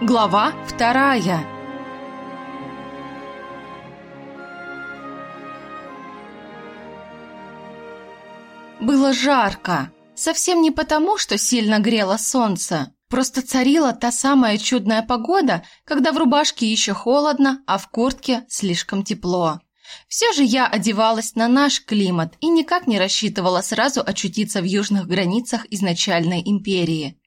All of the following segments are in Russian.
Глава вторая Было жарко. Совсем не потому, что сильно грело солнце. Просто царила та самая чудная погода, когда в рубашке еще холодно, а в куртке слишком тепло. Все же я одевалась на наш климат и никак не рассчитывала сразу очутиться в южных границах изначальной империи.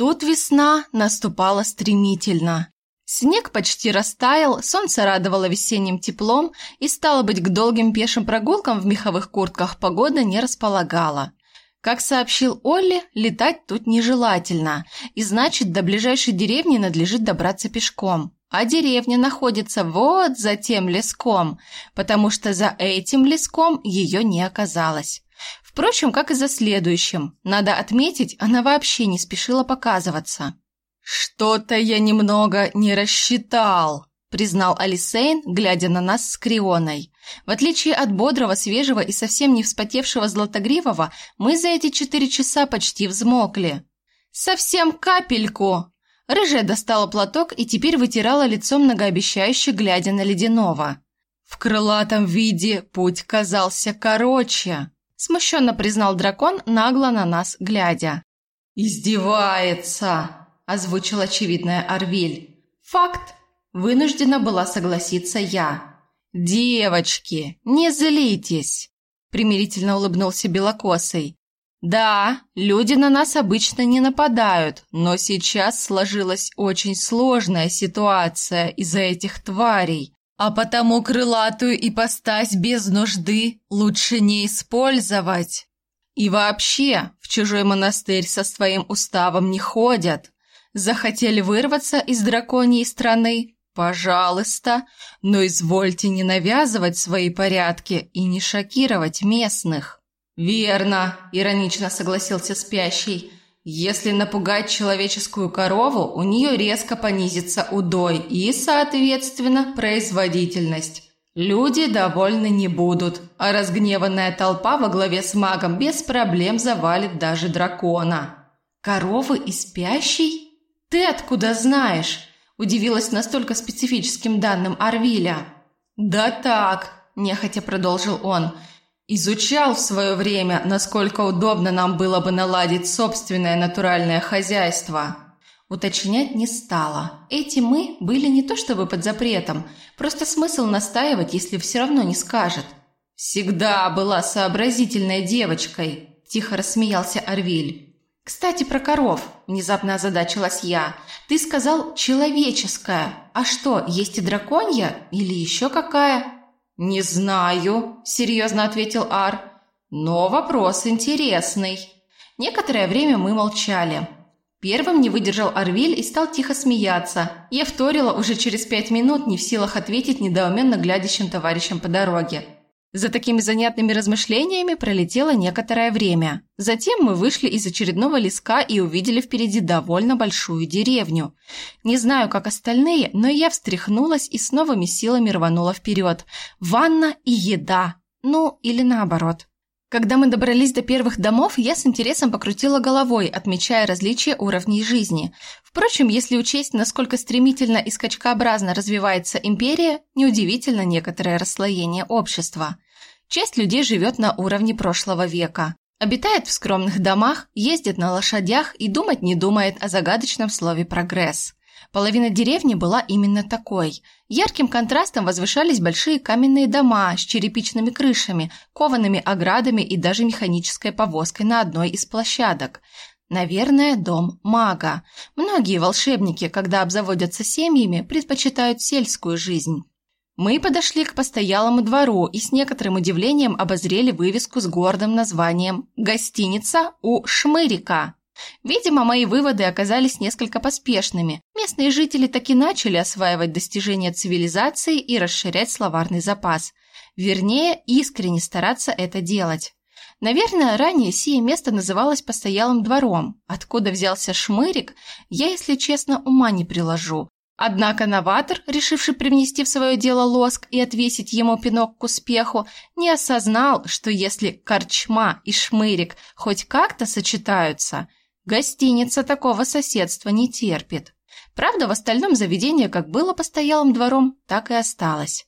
Тут весна наступала стремительно. Снег почти растаял, солнце радовало весенним теплом, и, стало быть, к долгим пешим прогулкам в меховых куртках погода не располагала. Как сообщил Олли, летать тут нежелательно, и значит, до ближайшей деревни надлежит добраться пешком. А деревня находится вот за тем леском, потому что за этим леском ее не оказалось. Впрочем, как и за следующим. Надо отметить, она вообще не спешила показываться. «Что-то я немного не рассчитал», – признал Алисейн, глядя на нас с Крионой. В отличие от бодрого, свежего и совсем не вспотевшего Златогривого, мы за эти четыре часа почти взмокли. «Совсем капельку!» Рыжая достала платок и теперь вытирала лицо многообещающе, глядя на Ледяного. «В крылатом виде путь казался короче», – смущенно признал дракон, нагло на нас глядя. «Издевается!» – озвучил очевидная Арвиль. «Факт!» – вынуждена была согласиться я. «Девочки, не злитесь!» – примирительно улыбнулся Белокосый. Да, люди на нас обычно не нападают, но сейчас сложилась очень сложная ситуация из-за этих тварей, а потому крылатую ипостась без нужды лучше не использовать. И вообще, в чужой монастырь со своим уставом не ходят. Захотели вырваться из драконьей страны? Пожалуйста, но извольте не навязывать свои порядки и не шокировать местных. «Верно», – иронично согласился спящий. «Если напугать человеческую корову, у нее резко понизится удой и, соответственно, производительность. Люди довольны не будут, а разгневанная толпа во главе с магом без проблем завалит даже дракона». «Коровы и спящий? Ты откуда знаешь?» – удивилась настолько специфическим данным Арвиля. «Да так», – нехотя продолжил он – Изучал в свое время, насколько удобно нам было бы наладить собственное натуральное хозяйство. Уточнять не стала. Эти «мы» были не то чтобы под запретом, просто смысл настаивать, если все равно не скажет. «Всегда была сообразительной девочкой», – тихо рассмеялся Арвиль. «Кстати, про коров», – внезапно озадачилась я. «Ты сказал «человеческая». А что, есть и драконья? Или еще какая?» «Не знаю», – серьезно ответил Ар. «Но вопрос интересный». Некоторое время мы молчали. Первым не выдержал Арвиль и стал тихо смеяться. Я вторила уже через пять минут, не в силах ответить недоуменно глядящим товарищам по дороге. За такими занятными размышлениями пролетело некоторое время. Затем мы вышли из очередного леска и увидели впереди довольно большую деревню. Не знаю, как остальные, но я встряхнулась и с новыми силами рванула вперед. Ванна и еда. Ну, или наоборот. Когда мы добрались до первых домов, я с интересом покрутила головой, отмечая различия уровней жизни. Впрочем, если учесть, насколько стремительно и скачкообразно развивается империя, неудивительно некоторое расслоение общества. Часть людей живет на уровне прошлого века. Обитает в скромных домах, ездит на лошадях и думать не думает о загадочном слове «прогресс». Половина деревни была именно такой. Ярким контрастом возвышались большие каменные дома с черепичными крышами, коваными оградами и даже механической повозкой на одной из площадок. Наверное, дом мага. Многие волшебники, когда обзаводятся семьями, предпочитают сельскую жизнь. Мы подошли к постоялому двору и с некоторым удивлением обозрели вывеску с гордым названием «Гостиница у Шмырика». Видимо, мои выводы оказались несколько поспешными. Местные жители так и начали осваивать достижения цивилизации и расширять словарный запас. Вернее, искренне стараться это делать. Наверное, ранее сие место называлось постоялым двором. Откуда взялся шмырик, я, если честно, ума не приложу. Однако новатор, решивший привнести в свое дело лоск и отвесить ему пинок к успеху, не осознал, что если корчма и шмырик хоть как-то сочетаются – Гостиница такого соседства не терпит. Правда, в остальном заведение как было постоялым двором, так и осталось.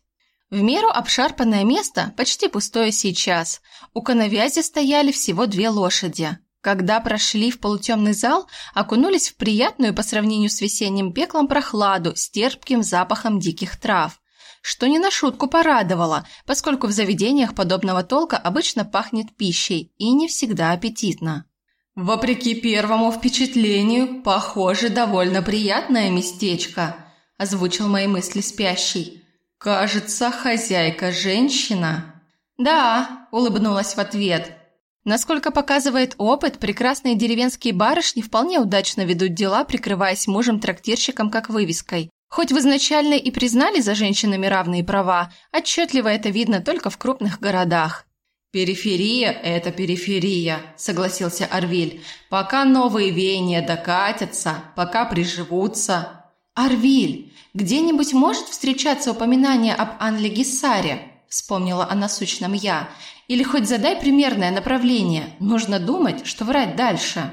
В меру обшарпанное место, почти пустое сейчас. У коновязи стояли всего две лошади. Когда прошли в полутемный зал, окунулись в приятную по сравнению с весенним пеклом прохладу с терпким запахом диких трав. Что не на шутку порадовало, поскольку в заведениях подобного толка обычно пахнет пищей и не всегда аппетитно. «Вопреки первому впечатлению, похоже, довольно приятное местечко», – озвучил мои мысли спящий. «Кажется, хозяйка женщина». «Да», – улыбнулась в ответ. Насколько показывает опыт, прекрасные деревенские барышни вполне удачно ведут дела, прикрываясь мужем-трактирщиком как вывеской. Хоть в изначально и признали за женщинами равные права, отчетливо это видно только в крупных городах. «Периферия – это периферия», – согласился Арвиль. «Пока новые веяния докатятся, пока приживутся». «Арвиль, где-нибудь может встречаться упоминание об Анле Гессаре?» – вспомнила о насущном я. «Или хоть задай примерное направление. Нужно думать, что врать дальше».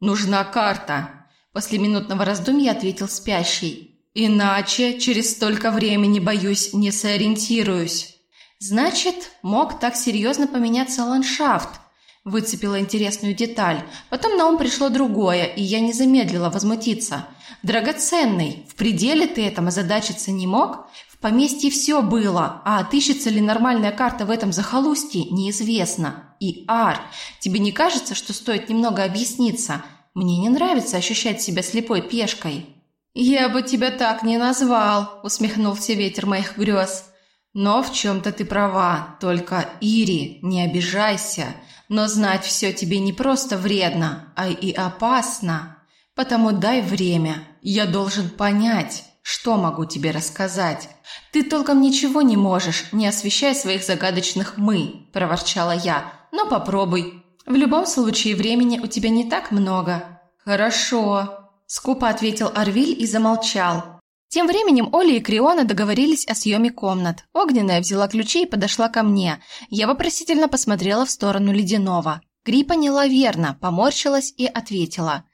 «Нужна карта», – после минутного раздумья ответил спящий. «Иначе через столько времени, боюсь, не сориентируюсь». «Значит, мог так серьезно поменяться ландшафт», Выцепила интересную деталь. Потом на ум пришло другое, и я не замедлила возмутиться. «Драгоценный, в пределе ты этом озадачиться не мог? В поместье все было, а отыщется ли нормальная карта в этом захолустье, неизвестно. И, Ар, тебе не кажется, что стоит немного объясниться? Мне не нравится ощущать себя слепой пешкой». «Я бы тебя так не назвал», – усмехнулся ветер моих грез. «Но в чем-то ты права, только, Ири, не обижайся». Но знать все тебе не просто вредно, а и опасно. Потому дай время. Я должен понять, что могу тебе рассказать. Ты толком ничего не можешь, не освещай своих загадочных «мы», – проворчала я. Но попробуй. В любом случае времени у тебя не так много. Хорошо. Скупо ответил Арвиль и замолчал. Тем временем Оля и Криона договорились о съеме комнат. Огненная взяла ключи и подошла ко мне. Я вопросительно посмотрела в сторону Ледяного. Гри поняла верно, поморщилась и ответила.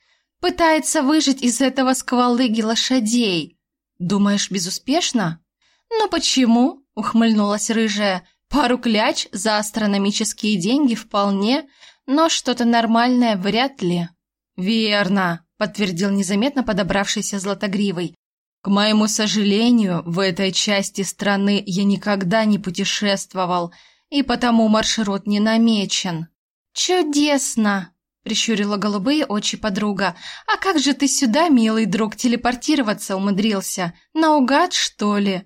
«Пытается выжить из этого сквалыги лошадей». «Думаешь, безуспешно?» «Ну почему?» – ухмыльнулась рыжая. «Пару кляч за астрономические деньги вполне, но что-то нормальное вряд ли». «Верно», – подтвердил незаметно подобравшийся Златогривый. К моему сожалению, в этой части страны я никогда не путешествовал, и потому маршрут не намечен. Чудесно, прищурила голубые очи подруга. А как же ты сюда, милый друг, телепортироваться умудрился? Наугад, что ли?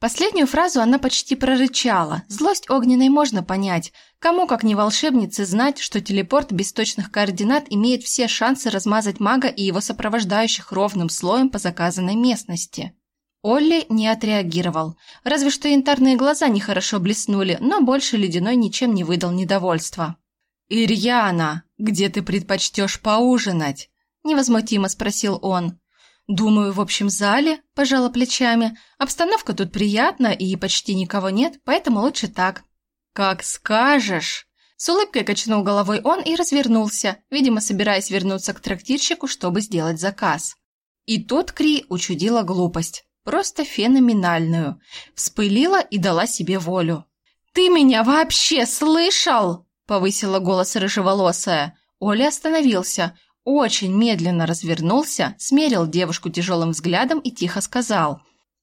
Последнюю фразу она почти прорычала. Злость огненной можно понять. Кому, как не волшебнице, знать, что телепорт без точных координат имеет все шансы размазать мага и его сопровождающих ровным слоем по заказанной местности. Олли не отреагировал. Разве что янтарные глаза нехорошо блеснули, но больше ледяной ничем не выдал недовольства. «Ирьяна, где ты предпочтешь поужинать?» – невозмутимо спросил он. «Думаю, в общем зале», – пожала плечами. «Обстановка тут приятна и почти никого нет, поэтому лучше так». «Как скажешь!» С улыбкой качнул головой он и развернулся, видимо, собираясь вернуться к трактирщику, чтобы сделать заказ. И тут Кри учудила глупость, просто феноменальную. Вспылила и дала себе волю. «Ты меня вообще слышал?» – повысила голос рыжеволосая. Оля остановился – очень медленно развернулся, смерил девушку тяжелым взглядом и тихо сказал.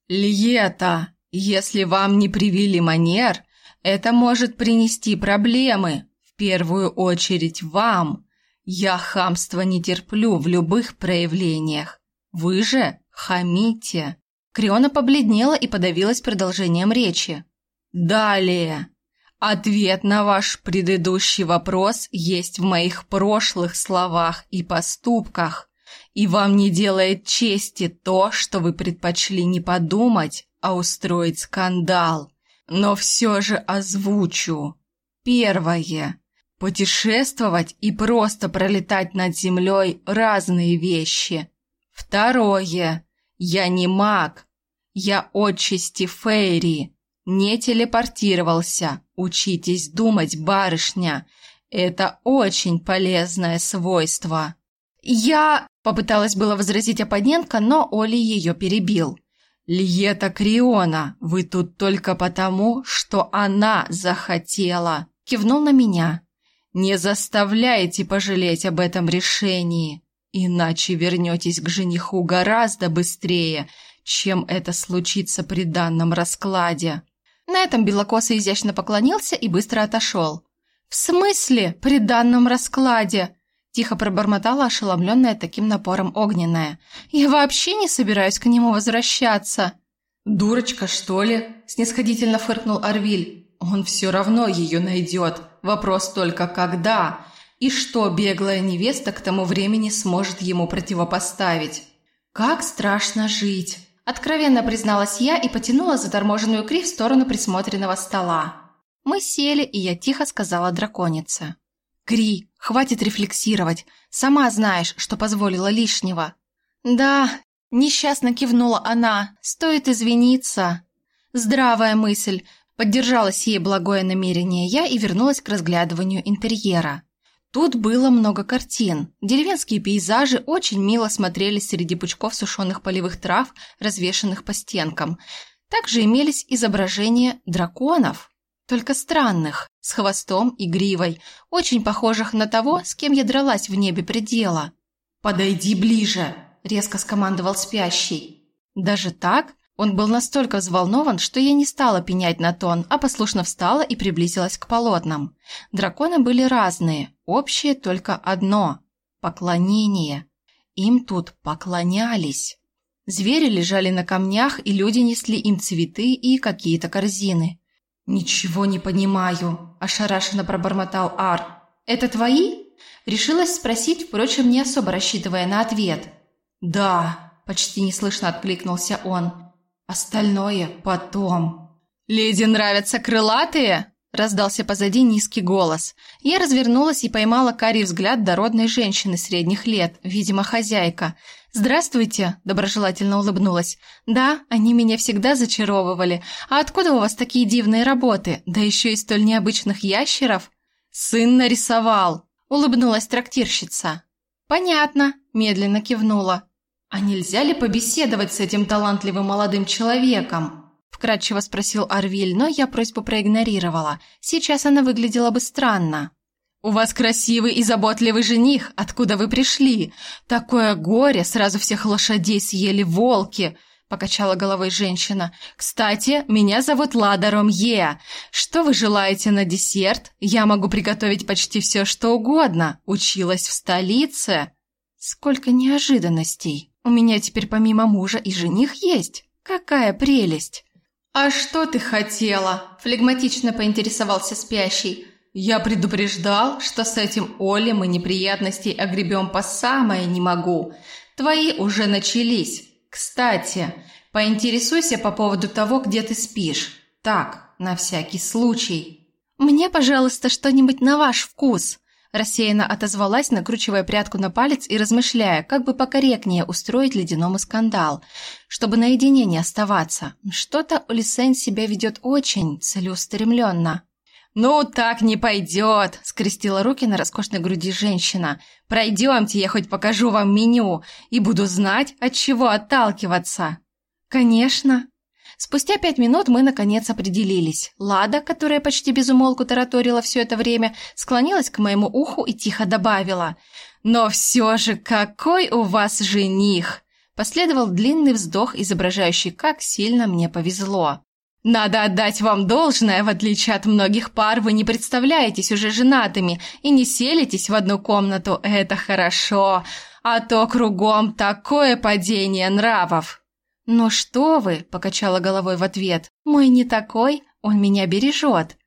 «Льета, если вам не привили манер, это может принести проблемы, в первую очередь вам. Я хамство не терплю в любых проявлениях. Вы же хамите». Криона побледнела и подавилась продолжением речи. «Далее. Ответ на ваш предыдущий вопрос есть в моих прошлых словах и поступках, и вам не делает чести то, что вы предпочли не подумать, а устроить скандал. Но все же озвучу. Первое. Путешествовать и просто пролетать над землей – разные вещи. Второе. Я не маг. Я отчасти Фейри. Не телепортировался. Учитесь думать, барышня. Это очень полезное свойство. Я... Попыталась было возразить оппонентка, но Оли ее перебил. «Льета Криона, вы тут только потому, что она захотела!» Кивнул на меня. «Не заставляйте пожалеть об этом решении, иначе вернетесь к жениху гораздо быстрее, чем это случится при данном раскладе». На этом Белокосый изящно поклонился и быстро отошел. «В смысле при данном раскладе?» Тихо пробормотала ошеломленная таким напором огненная. «Я вообще не собираюсь к нему возвращаться!» «Дурочка, что ли?» – снисходительно фыркнул Арвиль. «Он все равно ее найдет. Вопрос только когда. И что беглая невеста к тому времени сможет ему противопоставить?» «Как страшно жить!» – откровенно призналась я и потянула заторможенную Кри в сторону присмотренного стола. Мы сели, и я тихо сказала драконице. «Кри, хватит рефлексировать. Сама знаешь, что позволила лишнего». «Да», – несчастно кивнула она, – «стоит извиниться». Здравая мысль. Поддержалась ей благое намерение я и вернулась к разглядыванию интерьера. Тут было много картин. Деревенские пейзажи очень мило смотрелись среди пучков сушеных полевых трав, развешанных по стенкам. Также имелись изображения драконов. Только странных, с хвостом и гривой, очень похожих на того, с кем я дралась в небе предела. «Подойди ближе!» – резко скомандовал спящий. Даже так? Он был настолько взволнован, что я не стала пенять на тон, а послушно встала и приблизилась к полотнам. Драконы были разные, общее только одно – поклонение. Им тут поклонялись. Звери лежали на камнях, и люди несли им цветы и какие-то корзины. «Ничего не понимаю», – ошарашенно пробормотал Ар. «Это твои?» Решилась спросить, впрочем, не особо рассчитывая на ответ. «Да», – почти неслышно откликнулся он. «Остальное потом». «Леди нравятся крылатые?» – раздался позади низкий голос. Я развернулась и поймала карий взгляд дородной женщины средних лет, видимо, хозяйка – «Здравствуйте», – доброжелательно улыбнулась. «Да, они меня всегда зачаровывали. А откуда у вас такие дивные работы? Да еще и столь необычных ящеров?» «Сын нарисовал», – улыбнулась трактирщица. «Понятно», – медленно кивнула. «А нельзя ли побеседовать с этим талантливым молодым человеком?» – вкратчиво спросил Арвиль, но я просьбу проигнорировала. Сейчас она выглядела бы странно. «У вас красивый и заботливый жених. Откуда вы пришли? Такое горе, сразу всех лошадей съели волки!» – покачала головой женщина. «Кстати, меня зовут Лада Ромье. Что вы желаете на десерт? Я могу приготовить почти все, что угодно. Училась в столице». «Сколько неожиданностей! У меня теперь помимо мужа и жених есть. Какая прелесть!» «А что ты хотела?» – флегматично поинтересовался спящий. «Я предупреждал, что с этим Олей мы неприятностей огребем по самое не могу. Твои уже начались. Кстати, поинтересуйся по поводу того, где ты спишь. Так, на всякий случай». «Мне, пожалуйста, что-нибудь на ваш вкус», Рассеянно отозвалась, накручивая прядку на палец и размышляя, как бы покорректнее устроить ледяному скандал, чтобы наедине не оставаться. Что-то Улисен себя ведет очень целеустремленно. «Ну, так не пойдет!» – скрестила руки на роскошной груди женщина. «Пройдемте, я хоть покажу вам меню и буду знать, от чего отталкиваться». «Конечно!» Спустя пять минут мы, наконец, определились. Лада, которая почти без умолку тараторила все это время, склонилась к моему уху и тихо добавила. «Но все же какой у вас жених!» Последовал длинный вздох, изображающий, как сильно мне повезло. Надо отдать вам должное, в отличие от многих пар, вы не представляетесь уже женатыми и не селитесь в одну комнату. Это хорошо, а то кругом такое падение нравов. «Ну что вы?» – покачала головой в ответ. «Мой не такой, он меня бережет.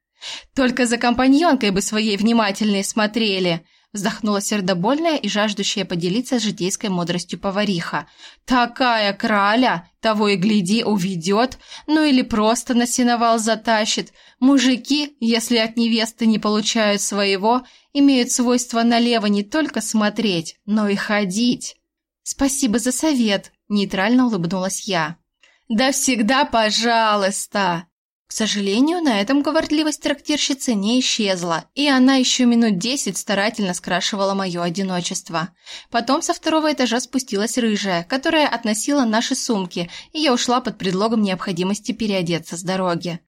Только за компаньонкой бы своей внимательнее смотрели. Вздохнула сердобольная и жаждущая поделиться житейской мудростью повариха. «Такая краля! Того и гляди, уведет, ну или просто на сеновал затащит. Мужики, если от невесты не получают своего, имеют свойство налево не только смотреть, но и ходить». «Спасибо за совет», – нейтрально улыбнулась я. «Да всегда пожалуйста!» К сожалению, на этом говорливость трактирщицы не исчезла, и она еще минут десять старательно скрашивала мое одиночество. Потом со второго этажа спустилась рыжая, которая относила наши сумки, и я ушла под предлогом необходимости переодеться с дороги.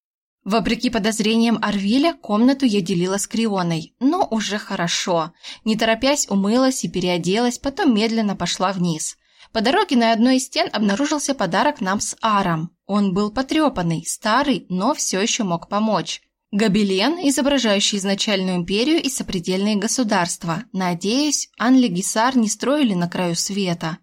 Вопреки подозрениям Арвиля, комнату я делила с Крионой, но уже хорошо. Не торопясь, умылась и переоделась, потом медленно пошла вниз. По дороге на одной из стен обнаружился подарок нам с Аром. Он был потрепанный, старый, но все еще мог помочь. Гобелен, изображающий изначальную империю и сопредельные государства. Надеюсь, Анли Гисар не строили на краю света.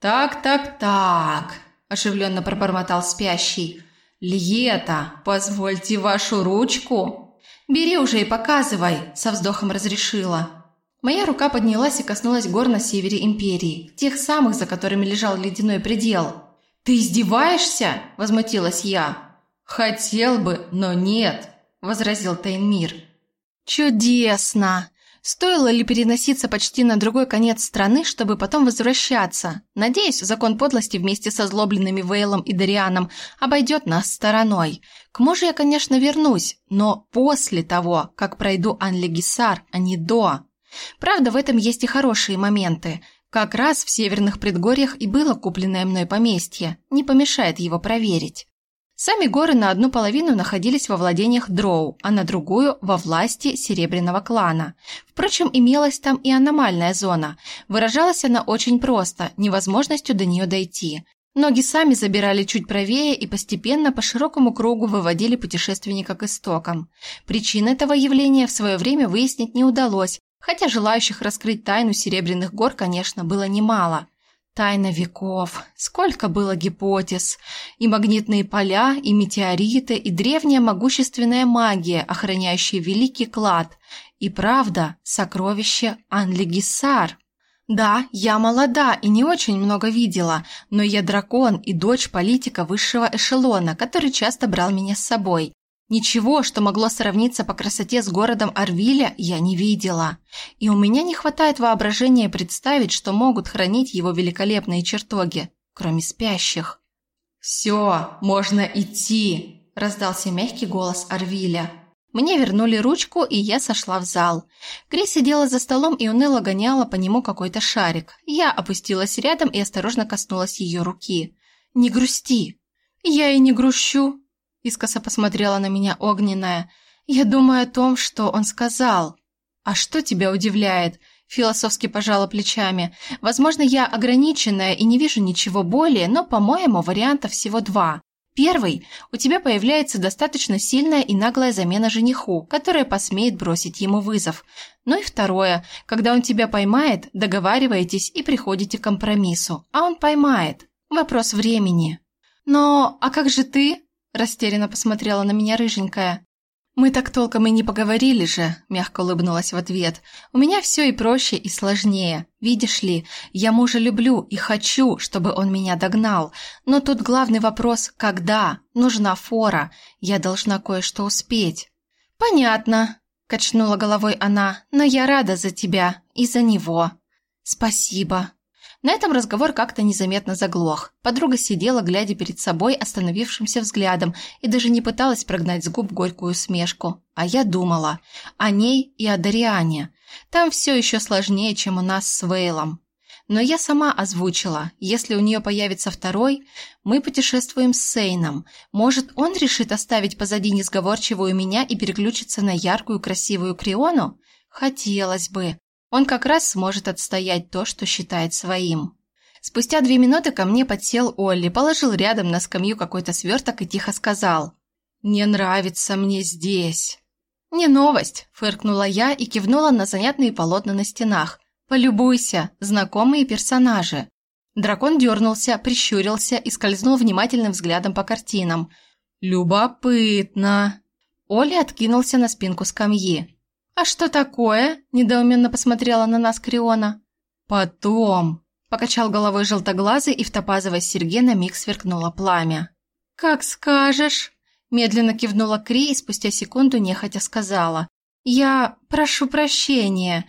«Так, так, так», – оживленно пробормотал спящий. «Льета, позвольте вашу ручку». «Бери уже и показывай», – со вздохом разрешила. Моя рука поднялась и коснулась гор на севере Империи, тех самых, за которыми лежал ледяной предел. «Ты издеваешься?» – возмутилась я. «Хотел бы, но нет», – возразил Тайнмир. «Чудесно! Стоило ли переноситься почти на другой конец страны, чтобы потом возвращаться? Надеюсь, закон подлости вместе со злобленными Вейлом и Дарианом обойдет нас стороной. К мужу я, конечно, вернусь, но после того, как пройду Анлегисар, а не до». Правда, в этом есть и хорошие моменты. Как раз в северных предгорьях и было купленное мной поместье. Не помешает его проверить. Сами горы на одну половину находились во владениях Дроу, а на другую – во власти Серебряного клана. Впрочем, имелась там и аномальная зона. Выражалась она очень просто – невозможностью до нее дойти. Ноги сами забирали чуть правее и постепенно по широкому кругу выводили путешественника к истокам. Причин этого явления в свое время выяснить не удалось, Хотя желающих раскрыть тайну Серебряных гор, конечно, было немало. Тайна веков. Сколько было гипотез. И магнитные поля, и метеориты, и древняя могущественная магия, охраняющая великий клад. И правда, сокровище Анлигисар. Да, я молода и не очень много видела, но я дракон и дочь политика высшего эшелона, который часто брал меня с собой. Ничего, что могло сравниться по красоте с городом Арвиля, я не видела. И у меня не хватает воображения представить, что могут хранить его великолепные чертоги, кроме спящих. «Все, можно идти!» – раздался мягкий голос Арвиля. Мне вернули ручку, и я сошла в зал. Кри сидела за столом и уныло гоняла по нему какой-то шарик. Я опустилась рядом и осторожно коснулась ее руки. «Не грусти!» «Я и не грущу!» Искоса посмотрела на меня огненная. «Я думаю о том, что он сказал». «А что тебя удивляет?» Философски пожала плечами. «Возможно, я ограниченная и не вижу ничего более, но, по-моему, вариантов всего два. Первый – у тебя появляется достаточно сильная и наглая замена жениху, которая посмеет бросить ему вызов. Ну и второе – когда он тебя поймает, договариваетесь и приходите к компромиссу. А он поймает. Вопрос времени. Но, а как же ты? Растерянно посмотрела на меня рыженькая. «Мы так толком и не поговорили же», – мягко улыбнулась в ответ. «У меня все и проще, и сложнее. Видишь ли, я мужа люблю и хочу, чтобы он меня догнал. Но тут главный вопрос – когда? Нужна фора. Я должна кое-что успеть». «Понятно», – качнула головой она, – «но я рада за тебя и за него». «Спасибо», на этом разговор как-то незаметно заглох. Подруга сидела, глядя перед собой остановившимся взглядом, и даже не пыталась прогнать с губ горькую смешку. А я думала о ней и о Дариане. Там все еще сложнее, чем у нас с Вейлом. Но я сама озвучила, если у нее появится второй, мы путешествуем с Сейном. Может, он решит оставить позади несговорчивую меня и переключиться на яркую красивую Криону? Хотелось бы. Он как раз сможет отстоять то, что считает своим. Спустя две минуты ко мне подсел Олли, положил рядом на скамью какой-то сверток и тихо сказал «Не нравится мне здесь». «Не новость», – фыркнула я и кивнула на занятные полотна на стенах. «Полюбуйся, знакомые персонажи». Дракон дернулся, прищурился и скользнул внимательным взглядом по картинам. «Любопытно». Оля откинулся на спинку скамьи. «А что такое?» – недоуменно посмотрела на нас Криона. «Потом», – покачал головой желтоглазый, и в топазовой серьге на миг сверкнуло пламя. «Как скажешь», – медленно кивнула Кри и спустя секунду нехотя сказала. «Я прошу прощения,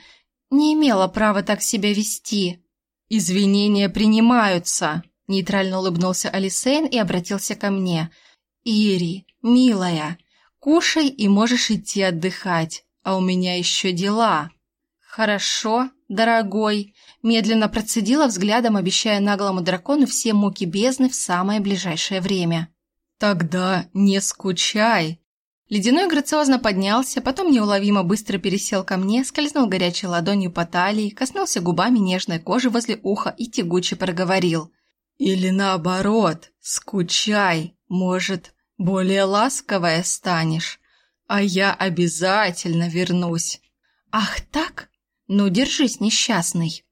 не имела права так себя вести». «Извинения принимаются», – нейтрально улыбнулся Алисейн и обратился ко мне. «Ири, милая, кушай и можешь идти отдыхать, а у меня еще дела». «Хорошо, дорогой», – медленно процедила взглядом, обещая наглому дракону все муки бездны в самое ближайшее время. «Тогда не скучай», Ледяной грациозно поднялся, потом неуловимо быстро пересел ко мне, скользнул горячей ладонью по талии, коснулся губами нежной кожи возле уха и тягуче проговорил. «Или наоборот, скучай, может, более ласковая станешь, а я обязательно вернусь». «Ах так? Ну, держись, несчастный».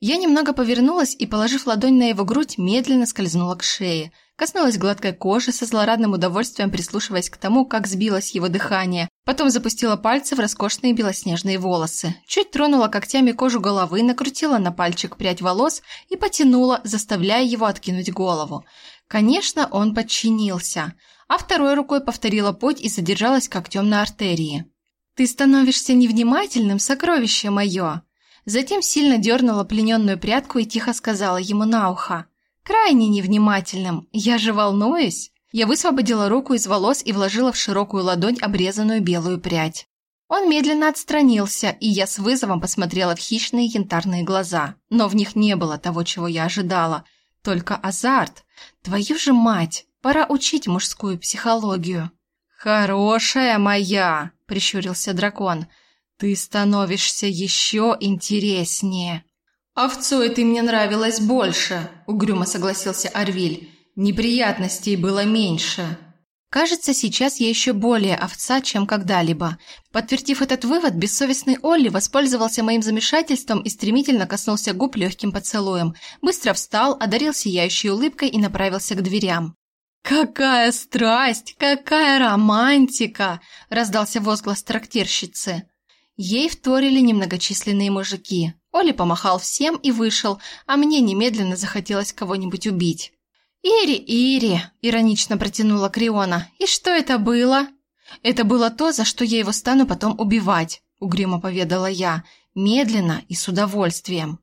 Я немного повернулась и, положив ладонь на его грудь, медленно скользнула к шее – Коснулась гладкой кожи, со злорадным удовольствием прислушиваясь к тому, как сбилось его дыхание. Потом запустила пальцы в роскошные белоснежные волосы. Чуть тронула когтями кожу головы, накрутила на пальчик прядь волос и потянула, заставляя его откинуть голову. Конечно, он подчинился. А второй рукой повторила путь и задержалась когтем на артерии. «Ты становишься невнимательным, сокровище мое!» Затем сильно дернула плененную прядку и тихо сказала ему на ухо – крайне невнимательным. Я же волнуюсь. Я высвободила руку из волос и вложила в широкую ладонь обрезанную белую прядь. Он медленно отстранился, и я с вызовом посмотрела в хищные янтарные глаза. Но в них не было того, чего я ожидала. Только азарт. Твою же мать! Пора учить мужскую психологию. «Хорошая моя!» – прищурился дракон. «Ты становишься еще интереснее!» «Овцой ты мне нравилась больше», – угрюмо согласился Арвиль. «Неприятностей было меньше». Кажется, сейчас я еще более овца, чем когда-либо. Подтвердив этот вывод, бессовестный Олли воспользовался моим замешательством и стремительно коснулся губ легким поцелуем. Быстро встал, одарил сияющей улыбкой и направился к дверям. «Какая страсть! Какая романтика!» – раздался возглас трактирщицы. Ей вторили немногочисленные мужики. Оля помахал всем и вышел, а мне немедленно захотелось кого-нибудь убить. «Ири, Ири!» – иронично протянула Криона. «И что это было?» «Это было то, за что я его стану потом убивать», – угрюмо поведала я, медленно и с удовольствием.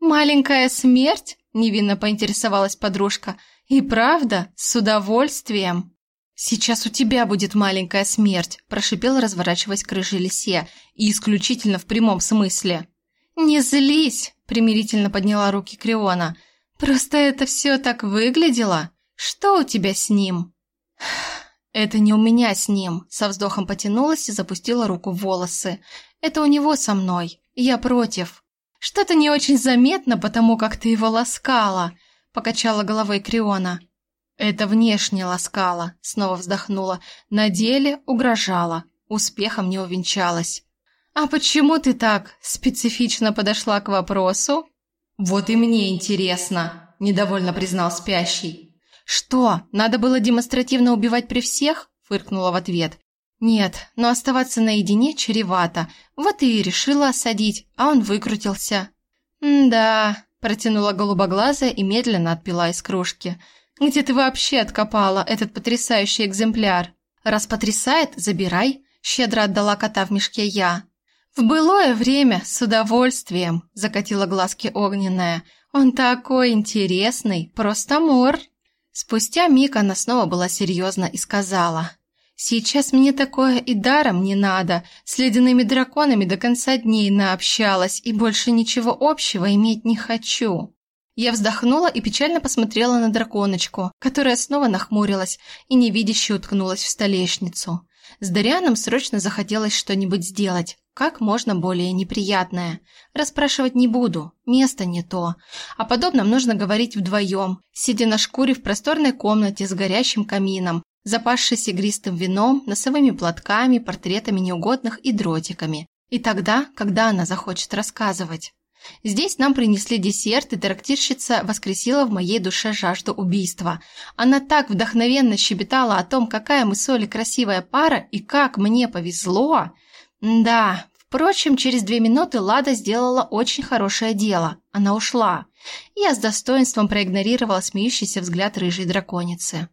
«Маленькая смерть?» – невинно поинтересовалась подружка. «И правда, с удовольствием?» «Сейчас у тебя будет маленькая смерть», – прошипел, разворачиваясь к рыжей лисе, и исключительно в прямом смысле. «Не злись!» – примирительно подняла руки Криона. «Просто это все так выглядело. Что у тебя с ним?» «Это не у меня с ним», – со вздохом потянулась и запустила руку в волосы. «Это у него со мной. Я против». «Что-то не очень заметно, потому как ты его ласкала», – покачала головой Криона. «Это внешне ласкала», – снова вздохнула. «На деле угрожала. Успехом не увенчалась». «А почему ты так специфично подошла к вопросу?» «Вот и мне интересно», – недовольно признал спящий. «Что, надо было демонстративно убивать при всех?» – фыркнула в ответ. «Нет, но оставаться наедине чревато. Вот и решила осадить, а он выкрутился». «Да», – протянула голубоглазая и медленно отпила из кружки. «Где ты вообще откопала этот потрясающий экземпляр?» «Раз потрясает, забирай», – щедро отдала кота в мешке я. «В былое время, с удовольствием», – закатила глазки огненная. «Он такой интересный, просто мор». Спустя миг она снова была серьезна и сказала. «Сейчас мне такое и даром не надо. С ледяными драконами до конца дней наобщалась и больше ничего общего иметь не хочу». Я вздохнула и печально посмотрела на драконочку, которая снова нахмурилась и невидяще уткнулась в столешницу. С Дарианом срочно захотелось что-нибудь сделать, как можно более неприятное. Расспрашивать не буду, место не то. О подобном нужно говорить вдвоем, сидя на шкуре в просторной комнате с горящим камином, запасшись игристым вином, носовыми платками, портретами неугодных и дротиками. И тогда, когда она захочет рассказывать. Здесь нам принесли десерт, и трактирщица воскресила в моей душе жажду убийства. Она так вдохновенно щебетала о том, какая мы с Олей красивая пара и как мне повезло. Да, впрочем, через две минуты Лада сделала очень хорошее дело. Она ушла. Я с достоинством проигнорировала смеющийся взгляд рыжей драконицы.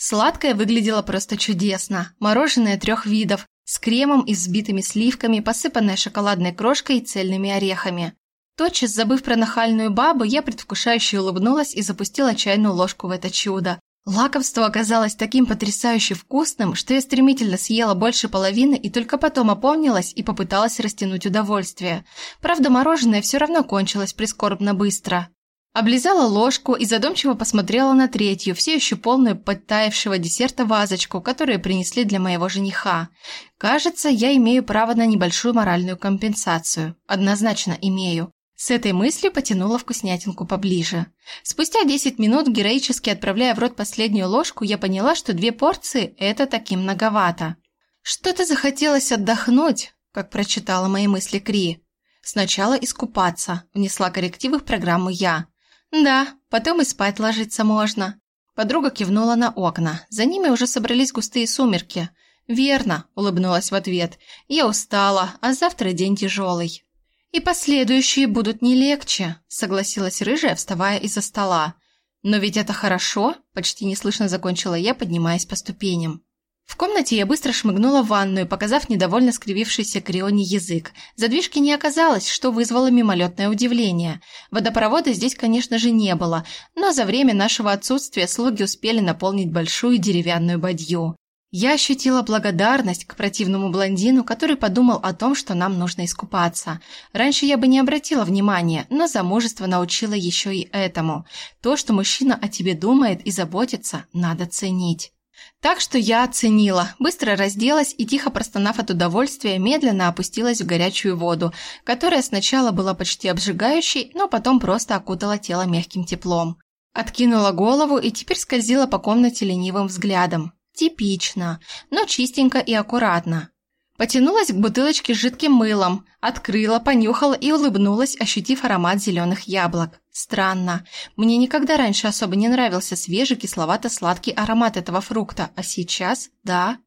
Сладкое выглядело просто чудесно. Мороженое трех видов, с кремом и взбитыми сливками, посыпанное шоколадной крошкой и цельными орехами. Тотчас, забыв про нахальную бабу, я предвкушающе улыбнулась и запустила чайную ложку в это чудо. Лакомство оказалось таким потрясающе вкусным, что я стремительно съела больше половины и только потом опомнилась и попыталась растянуть удовольствие. Правда, мороженое все равно кончилось прискорбно быстро. Облизала ложку и задумчиво посмотрела на третью, все еще полную подтаявшего десерта вазочку, которую принесли для моего жениха. Кажется, я имею право на небольшую моральную компенсацию. Однозначно имею. С этой мыслью потянула вкуснятинку поближе. Спустя 10 минут, героически отправляя в рот последнюю ложку, я поняла, что две порции – это таким многовато. «Что-то захотелось отдохнуть», как прочитала мои мысли Кри. «Сначала искупаться», – внесла коррективы в программу я. «Да, потом и спать ложиться можно». Подруга кивнула на окна. За ними уже собрались густые сумерки. «Верно», – улыбнулась в ответ. «Я устала, а завтра день тяжелый». «И последующие будут не легче», – согласилась рыжая, вставая из-за стола. «Но ведь это хорошо», – почти неслышно закончила я, поднимаясь по ступеням. В комнате я быстро шмыгнула в ванную, показав недовольно скривившийся Крионе язык. Задвижки не оказалось, что вызвало мимолетное удивление. Водопровода здесь, конечно же, не было, но за время нашего отсутствия слуги успели наполнить большую деревянную бадью. Я ощутила благодарность к противному блондину, который подумал о том, что нам нужно искупаться. Раньше я бы не обратила внимания, но замужество научило еще и этому. То, что мужчина о тебе думает и заботится, надо ценить. Так что я оценила, быстро разделась и, тихо простонав от удовольствия, медленно опустилась в горячую воду, которая сначала была почти обжигающей, но потом просто окутала тело мягким теплом. Откинула голову и теперь скользила по комнате ленивым взглядом. Типично, но чистенько и аккуратно. Потянулась к бутылочке с жидким мылом, открыла, понюхала и улыбнулась, ощутив аромат зеленых яблок. Странно. Мне никогда раньше особо не нравился свежий кисловато-сладкий аромат этого фрукта, а сейчас – да.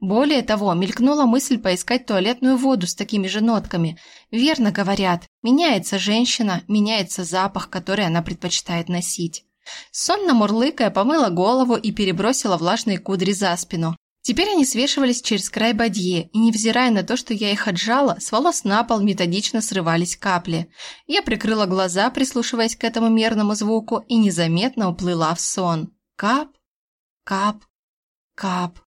Более того, мелькнула мысль поискать туалетную воду с такими же нотками. Верно говорят, меняется женщина, меняется запах, который она предпочитает носить. Сонно мурлыкая, помыла голову и перебросила влажные кудри за спину. Теперь они свешивались через край бадье, и, невзирая на то, что я их отжала, с волос на пол методично срывались капли. Я прикрыла глаза, прислушиваясь к этому мерному звуку, и незаметно уплыла в сон. Кап, кап, кап.